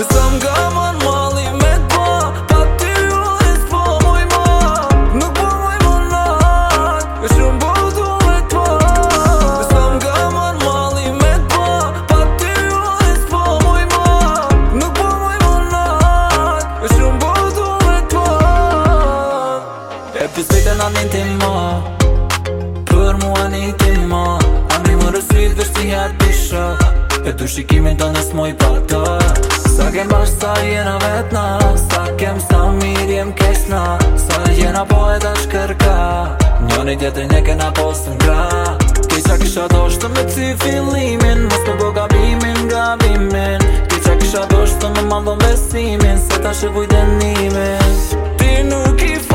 Pësëm nga mën mali me të po Pa ty ju nësë po muj ma Nuk po nak me të nga mali me të po Pa ty ju nësë po muj ma Nuk po muj më nak është me të E një të ma Për mua një të ma më rësrit vështi hatë pisha E të shikimin të nësë moj patë kem bashkë sa jena vetna Sa kem sa mirë jem kesna Sa jena po e da shkërka Njoni djetër një kena posën gra Ti qa kisha do me ci filimin Mos të bo gabimin, gabimin Ti qa kisha do me mandon besimin Se ta shë vujdenimin Ti nuk i fërë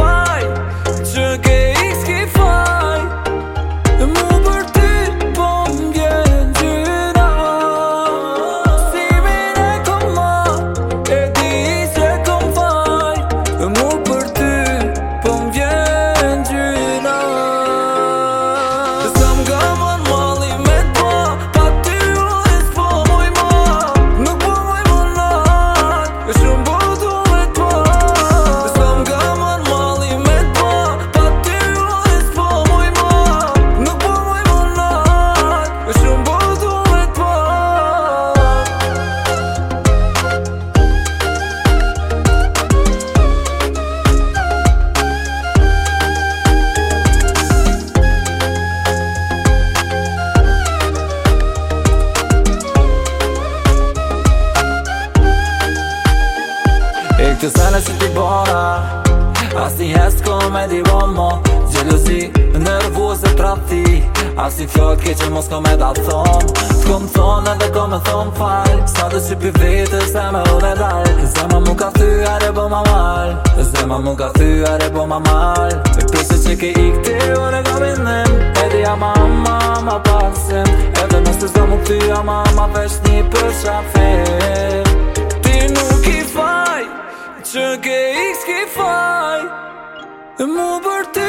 Që se nësi t'i bora, As një hesë ko me di bomo Gjelusi, nërvu se prapti As një fjojt ke që mos ko me da thom S'ko më thonë edhe ko me thonë falj Sa dhe që pi vete se me u dhe dal Zema mu ka thy are bo ma mal Zema mu ka thy are bo ma mal Me pjesë që ke i këti u në gabinim E di a ma ma ma pasim Edhe nëse zdo mu këty a ma ma vesh një përshafim E më bërti